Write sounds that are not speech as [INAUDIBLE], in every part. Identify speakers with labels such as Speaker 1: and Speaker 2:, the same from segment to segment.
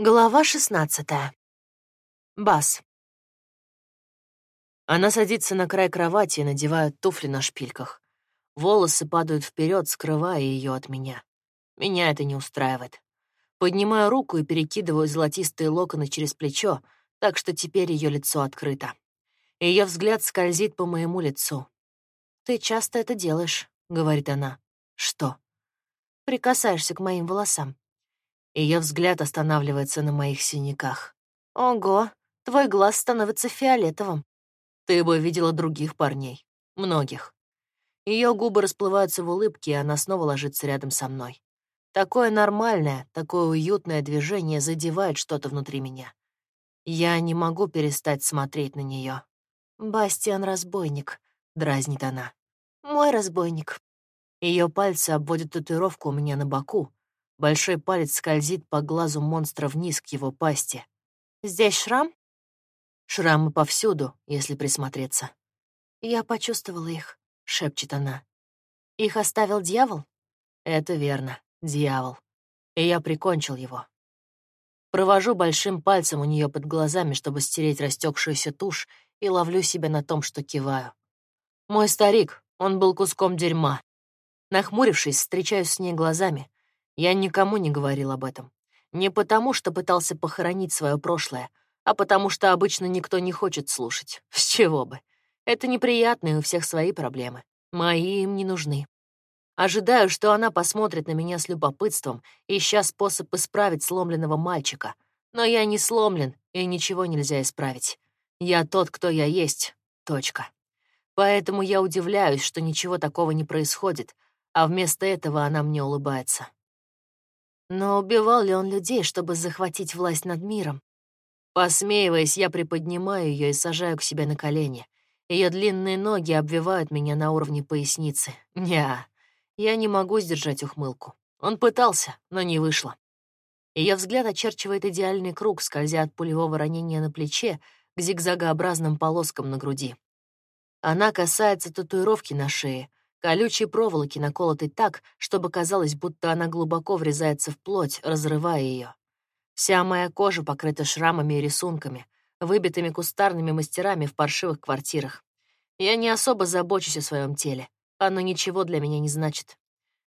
Speaker 1: Глава 16. Бас.
Speaker 2: Она садится на край кровати и надевает туфли на шпильках. Волосы падают вперед, скрывая ее от меня. Меня это не устраивает. Поднимаю руку и перекидываю золотистые локоны через плечо, так что теперь ее лицо открыто. Ее взгляд скользит по моему лицу.
Speaker 1: «Ты часто это делаешь», — говорит она.
Speaker 2: «Что?»
Speaker 1: «Прикасаешься к моим волосам».
Speaker 2: Ее взгляд останавливается на моих синяках.
Speaker 1: «Ого, твой глаз становится фиолетовым».
Speaker 2: Ты бы видела других парней. Многих. Ее губы расплываются в улыбке, и она снова ложится рядом со мной. Такое нормальное, такое уютное движение задевает что-то внутри меня. Я не могу перестать смотреть на нее.
Speaker 1: «Бастиан — разбойник», —
Speaker 2: дразнит она.
Speaker 1: «Мой разбойник».
Speaker 2: Ее пальцы обводят татуировку у меня на боку, Большой палец скользит по глазу монстра вниз к его пасти.
Speaker 1: «Здесь шрам?»
Speaker 2: Шрамы повсюду, если присмотреться.
Speaker 1: «Я почувствовала их», — шепчет она. «Их оставил дьявол?»
Speaker 2: «Это верно, дьявол. И я прикончил его». Провожу большим пальцем у нее под глазами, чтобы стереть растекшуюся тушь, и ловлю себя на том, что киваю. Мой старик, он был куском дерьма. Нахмурившись, встречаюсь с ней глазами. Я никому не говорил об этом. Не потому, что пытался похоронить свое прошлое, а потому что обычно никто не хочет слушать. [LAUGHS] С чего бы? Это неприятно, и у всех свои проблемы. Мои им не нужны. Ожидаю, что она посмотрит на меня с любопытством, ища способ исправить сломленного мальчика. Но я не сломлен, и ничего нельзя исправить. Я тот, кто я есть. Точка. Поэтому я удивляюсь, что ничего такого не происходит, а вместо этого она мне улыбается.
Speaker 1: Но убивал ли он людей, чтобы захватить власть над миром?
Speaker 2: Посмеиваясь, я приподнимаю ее и сажаю к себе на колени. Ее длинные ноги обвивают меня на уровне поясницы. Ня, я не могу сдержать ухмылку. Он пытался, но не вышло. Ее взгляд очерчивает идеальный круг, скользя от пулевого ранения на плече к зигзагообразным полоскам на груди. Она касается татуировки на шее, колючей проволоки, наколотой так, чтобы казалось, будто она глубоко врезается в плоть, разрывая ее. Вся моя кожа покрыта шрамами и рисунками, выбитыми кустарными мастерами в паршивых квартирах. Я не особо забочусь о своем теле, оно ничего для меня не значит.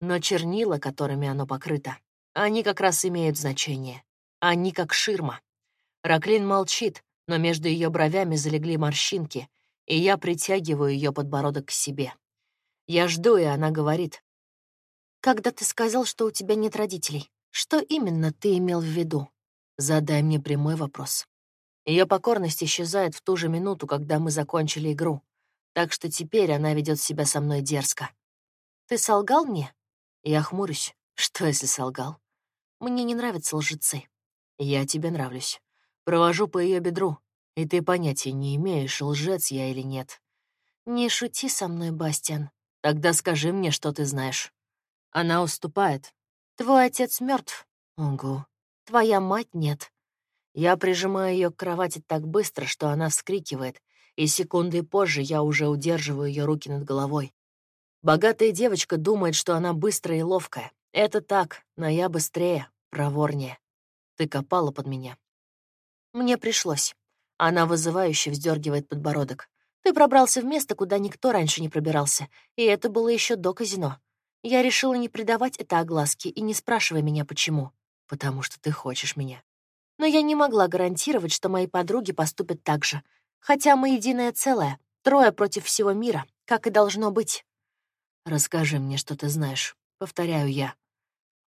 Speaker 2: Но чернила, которыми оно покрыто, они как раз имеют значение. Они как ширма. Раклин молчит, но между ее бровями залегли морщинки, и я притягиваю ее подбородок к себе. Я жду, и она говорит.
Speaker 1: «Когда ты сказал, что у тебя нет родителей, что именно ты имел в виду?»
Speaker 2: Задай мне прямой вопрос. Ее покорность исчезает в ту же минуту, когда мы закончили игру, так что теперь она ведет себя со мной дерзко.
Speaker 1: «Ты солгал мне?»
Speaker 2: Я хмурюсь. Что, если солгал?
Speaker 1: Мне не нравятся лжецы.
Speaker 2: Я тебе нравлюсь. Провожу по ее бедру, и ты понятия не имеешь, лжец я или нет.
Speaker 1: Не шути со мной, Бастиан.
Speaker 2: Тогда скажи мне, что ты знаешь. Она уступает.
Speaker 1: Твой отец мертв.
Speaker 2: Угу.
Speaker 1: Твоя мать нет.
Speaker 2: Я прижимаю ее к кровати так быстро, что она вскрикивает, и секунды позже я уже удерживаю ее руки над головой. Богатая девочка думает, что она быстрая и ловкая. Это так, но я быстрее, проворнее. Ты копала под меня.
Speaker 1: Мне пришлось. Она вызывающе вздергивает подбородок. Ты пробрался в место, куда никто раньше не пробирался, и это было еще до казино. Я решила не придавать это огласке и не спрашивай меня, почему.
Speaker 2: Потому что ты хочешь меня.
Speaker 1: Но я не могла гарантировать, что мои подруги поступят так же. Хотя мы единое целое, трое против всего мира, как и должно быть.
Speaker 2: Расскажи мне, что ты знаешь. Повторяю я.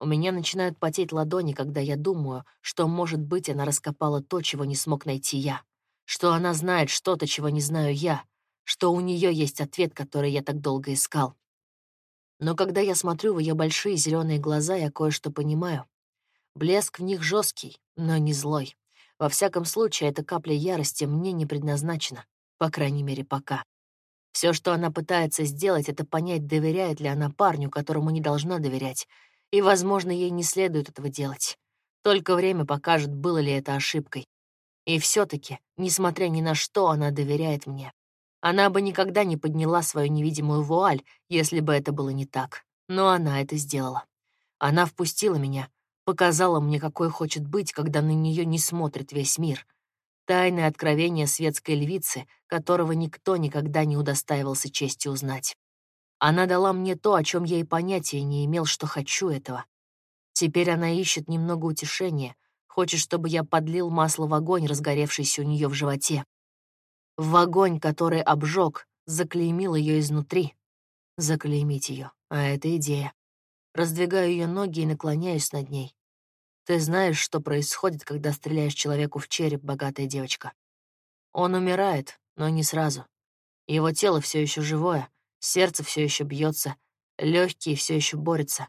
Speaker 2: У меня начинают потеть ладони, когда я думаю, что, может быть, она раскопала то, чего не смог найти я что она знает что-то, чего не знаю я, что у нее есть ответ, который я так долго искал. Но когда я смотрю в ее большие зеленые глаза, я кое-что понимаю. Блеск в них жесткий, но не злой. Во всяком случае, эта капля ярости мне не предназначена, по крайней мере, пока. Все, что она пытается сделать, это понять, доверяет ли она парню, которому не должна доверять, и, возможно, ей не следует этого делать. Только время покажет, было ли это ошибкой. И все таки несмотря ни на что, она доверяет мне. Она бы никогда не подняла свою невидимую вуаль, если бы это было не так. Но она это сделала. Она впустила меня, Показала мне, какой хочет быть, когда на нее не смотрит весь мир. Тайное откровение светской львицы, которого никто никогда не удостаивался чести узнать. Она дала мне то, о чем я и понятия не имел, что хочу этого. Теперь она ищет немного утешения, хочет, чтобы я подлил масло в огонь, разгоревшийся у нее в животе. В огонь, который обжег, заклеймил ее изнутри. Заклеймить ее, а это идея. Раздвигаю ее ноги и наклоняюсь над ней. Ты знаешь, что происходит, когда стреляешь человеку в череп, богатая девочка. Он умирает, но не сразу. Его тело все еще живое, сердце все еще бьется, легкие все еще борются.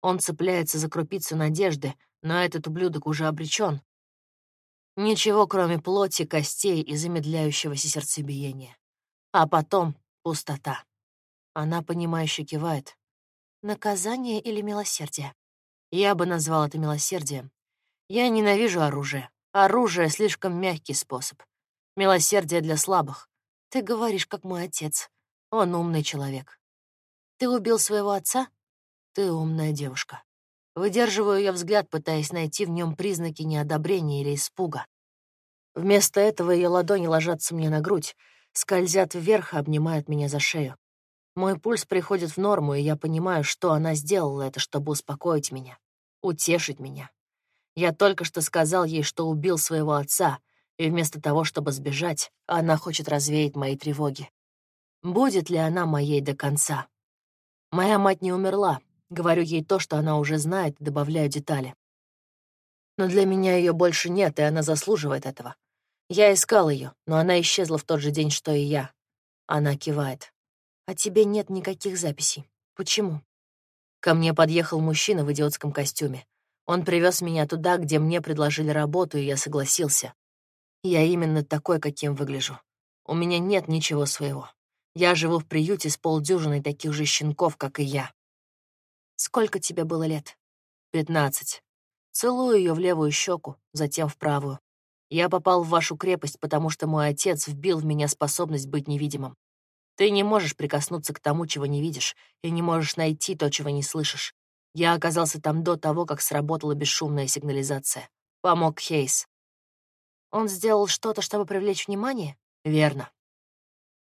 Speaker 2: Он цепляется за крупицу надежды, но этот ублюдок уже обречен. Ничего, кроме плоти, костей и замедляющегося сердцебиения. А потом пустота. Она, понимающе кивает. Наказание или милосердие? Я бы назвал это милосердием. Я ненавижу оружие. Оружие — слишком мягкий способ. Милосердие для слабых. Ты говоришь, как мой отец. Он умный человек. Ты убил своего отца? Ты умная девушка. Выдерживаю ее взгляд, пытаясь найти в нем признаки неодобрения или испуга. Вместо этого ее ладони ложатся мне на грудь, скользят вверх и обнимают меня за шею. Мой пульс приходит в норму, и я понимаю, что она сделала это, чтобы успокоить меня, утешить меня. Я только что сказал ей, что убил своего отца, и вместо того, чтобы сбежать, она хочет развеять мои тревоги. Будет ли она моей до конца? Моя мать не умерла. Говорю ей то, что она уже знает, добавляю детали. Но для меня ее больше нет, и она заслуживает этого. Я искал ее, но она исчезла в тот же день, что и я. Она кивает. А тебе нет никаких записей. Почему? Ко мне подъехал мужчина в идиотском костюме. Он привез меня туда, где мне предложили работу, и я согласился. Я именно такой, каким выгляжу. У меня нет ничего своего. Я живу в приюте с полдюжиной таких же щенков, как и я. Сколько тебе было лет? Пятнадцать. Целую ее в левую щеку, затем в правую. Я попал в вашу крепость, потому что мой отец вбил в меня способность быть невидимым. Ты не можешь прикоснуться к тому, чего не видишь, и не можешь найти то, чего не слышишь. Я оказался там до того, как сработала бесшумная сигнализация. Помог Хейс. Он сделал что-то, чтобы привлечь внимание? Верно.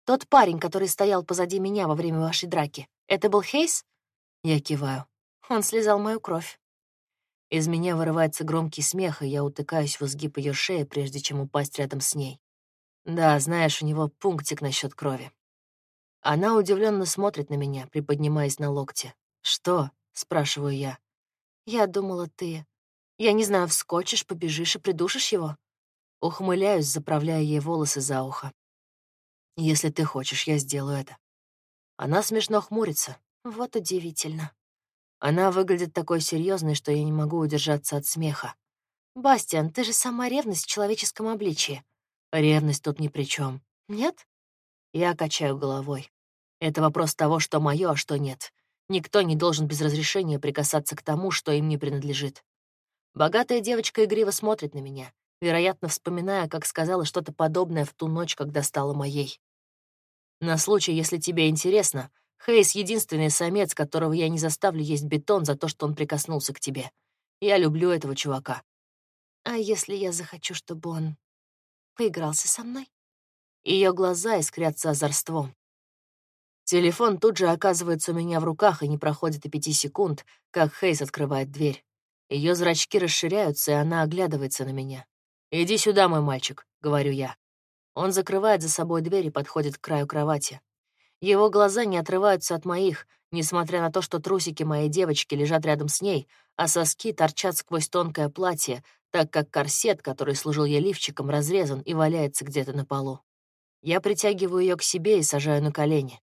Speaker 2: Тот парень, который стоял позади меня во время вашей драки, это был Хейс? Я киваю. Он слезал мою кровь. Из меня вырывается громкий смех, и я утыкаюсь в изгиб ее шеи, прежде чем упасть рядом с ней. Да, знаешь, у него пунктик насчет крови. Она удивленно смотрит на меня, приподнимаясь на локте. «Что?» — спрашиваю я. «Я думала, ты... Я не знаю, вскочишь, побежишь и придушишь его?» Ухмыляюсь, заправляя ей волосы за ухо. Если ты хочешь, я сделаю это. Она смешно хмурится. Вот удивительно. Она выглядит такой серьезной, что я не могу удержаться от смеха. «Бастиан, ты же сама ревность в человеческом обличии». «Ревность тут ни при чем. Нет?» Я качаю головой. Это вопрос того, что мое, а что нет. Никто не должен без разрешения прикасаться к тому, что им не принадлежит. Богатая девочка игриво смотрит на меня, вероятно, вспоминая, как сказала что-то подобное в ту ночь, когда стала моей. На случай, если тебе интересно, Хейс — единственный самец, которого я не заставлю есть бетон за то, что он прикоснулся к тебе. Я люблю этого чувака. А если я захочу, чтобы он поигрался со мной? Ее глаза искрятся озорством. Телефон тут же оказывается у меня в руках, и не проходит и пяти секунд, как Хейс открывает дверь. Ее зрачки расширяются, и она оглядывается на меня. «Иди сюда, мой мальчик», — говорю я. Он закрывает за собой дверь и подходит к краю кровати. Его глаза не отрываются от моих, несмотря на то, что трусики моей девочки лежат рядом с ней, а соски торчат сквозь тонкое платье, так как корсет, который служил ей лифчиком, разрезан и валяется где-то на полу. Я притягиваю ее к себе и сажаю на колени.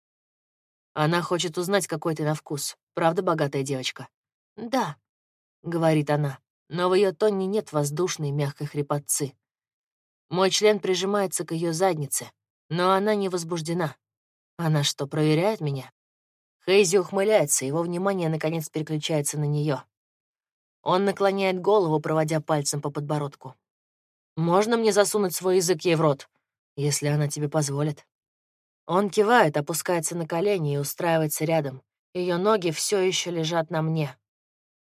Speaker 2: Она хочет узнать, какой ты на вкус. Правда, богатая девочка? «Да», — говорит она, но в ее тоне нет воздушной мягкой хрипотцы. Мой член прижимается к ее заднице, но она не возбуждена. Она что, проверяет меня? Хейзи ухмыляется, его внимание наконец переключается на нее. Он наклоняет голову, проводя пальцем по подбородку. «Можно мне засунуть свой язык ей в рот, если она тебе позволит?» Он кивает, опускается на колени и устраивается рядом. Ее ноги все еще лежат на мне.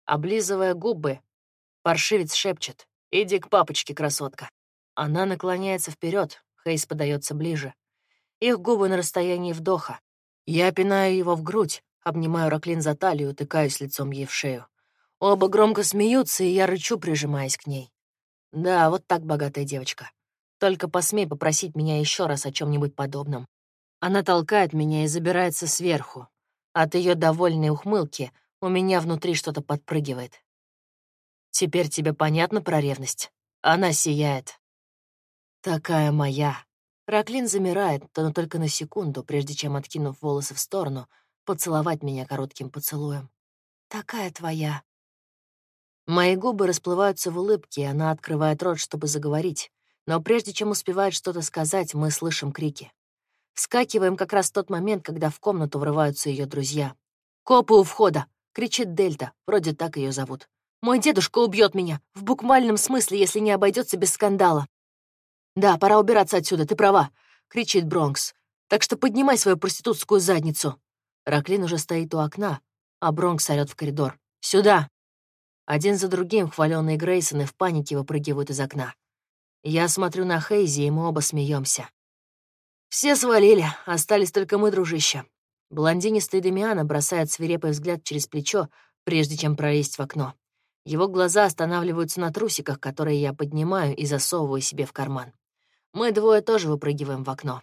Speaker 2: Облизывая губы, Паршивец шепчет. «Иди к папочке, красотка». Она наклоняется вперед, Хейс подается ближе. Их губы на расстоянии вдоха. Я пинаю его в грудь, обнимаю Раклин за талию, тыкаюсь лицом ей в шею. Оба громко смеются, и я рычу, прижимаясь к ней. Да, вот так богатая девочка. Только посмей попросить меня еще раз о чем нибудь подобном. Она толкает меня и забирается сверху. От ее довольной ухмылки у меня внутри что-то подпрыгивает. Теперь тебе понятно про ревность? Она сияет. Такая моя. Раклин замирает, но только на секунду, прежде чем, откинув волосы в сторону, поцеловать меня коротким поцелуем. Такая твоя. Мои губы расплываются в улыбке, и она открывает рот, чтобы заговорить. Но прежде чем успевает что-то сказать, мы слышим крики. Вскакиваем как раз в тот момент, когда в комнату врываются ее друзья. «Копы у входа!» — кричит Дельта, вроде так ее зовут. «Мой дедушка убьет меня, в буквальном смысле, если не обойдется без скандала». «Да, пора убираться отсюда, ты права», — кричит Бронкс. «Так что поднимай свою проститутскую задницу». Раклин уже стоит у окна, а Бронкс орёт в коридор. «Сюда!» Один за другим хваленные Грейсоны в панике выпрыгивают из окна. Я смотрю на Хейзи, и мы оба смеемся. Все свалили, остались только мы, дружище. Блондинистый Демиана бросает свирепый взгляд через плечо, прежде чем пролезть в окно. Его глаза останавливаются на трусиках, которые я поднимаю и засовываю себе в карман. Мы двое тоже выпрыгиваем в окно.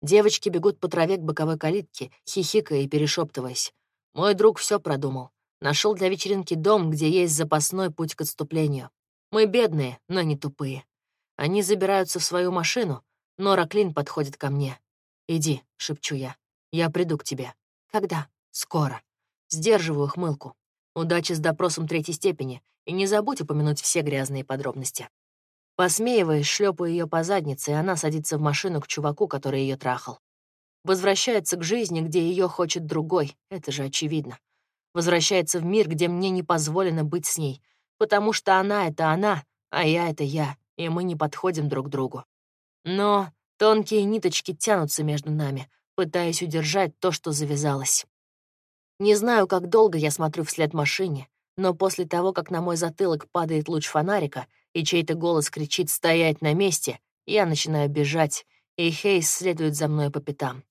Speaker 2: Девочки бегут по траве к боковой калитке, хихикая и перешептываясь. Мой друг все продумал. Нашел для вечеринки дом, где есть запасной путь к отступлению. Мы бедные, но не тупые. Они забираются в свою машину, но Раклин подходит ко мне. «Иди», — шепчу я. «Я приду к тебе». «Когда?» «Скоро». Сдерживаю хмылку. Удачи с допросом третьей степени, и не забудь упомянуть все грязные подробности. Посмеиваясь, шлепаю ее по заднице, и она садится в машину к чуваку, который ее трахал. Возвращается к жизни, где ее хочет другой, это же очевидно. Возвращается в мир, где мне не позволено быть с ней, потому что она — это она, а я — это я, и мы не подходим друг другу. Но тонкие ниточки тянутся между нами, пытаясь удержать то, что завязалось. Не знаю, как долго я смотрю вслед машине, но после того, как на мой затылок падает луч фонарика и чей-то голос кричит «стоять на месте», я начинаю бежать, и Хейс следует за мной по пятам.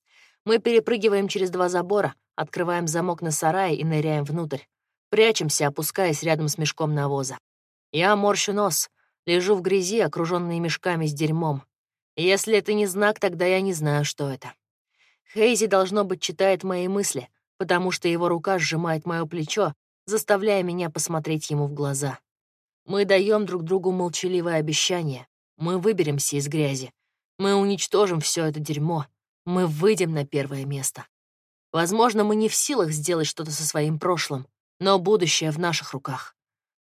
Speaker 2: Мы перепрыгиваем через два забора, открываем замок на сарае и ныряем внутрь. Прячемся, опускаясь рядом с мешком навоза. Я морщу нос, лежу в грязи, окружённый мешками с дерьмом. Если это не знак, тогда я не знаю, что это. Хейзи, должно быть, читает мои мысли, потому что его рука сжимает мое плечо, заставляя меня посмотреть ему в глаза. Мы даем друг другу молчаливое обещание. Мы выберемся из грязи. Мы уничтожим все это дерьмо. Мы выйдем на первое место. Возможно, мы не в силах сделать что-то со своим прошлым, но будущее в наших руках.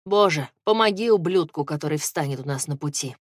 Speaker 2: Боже, помоги ублюдку, который встанет у нас на пути.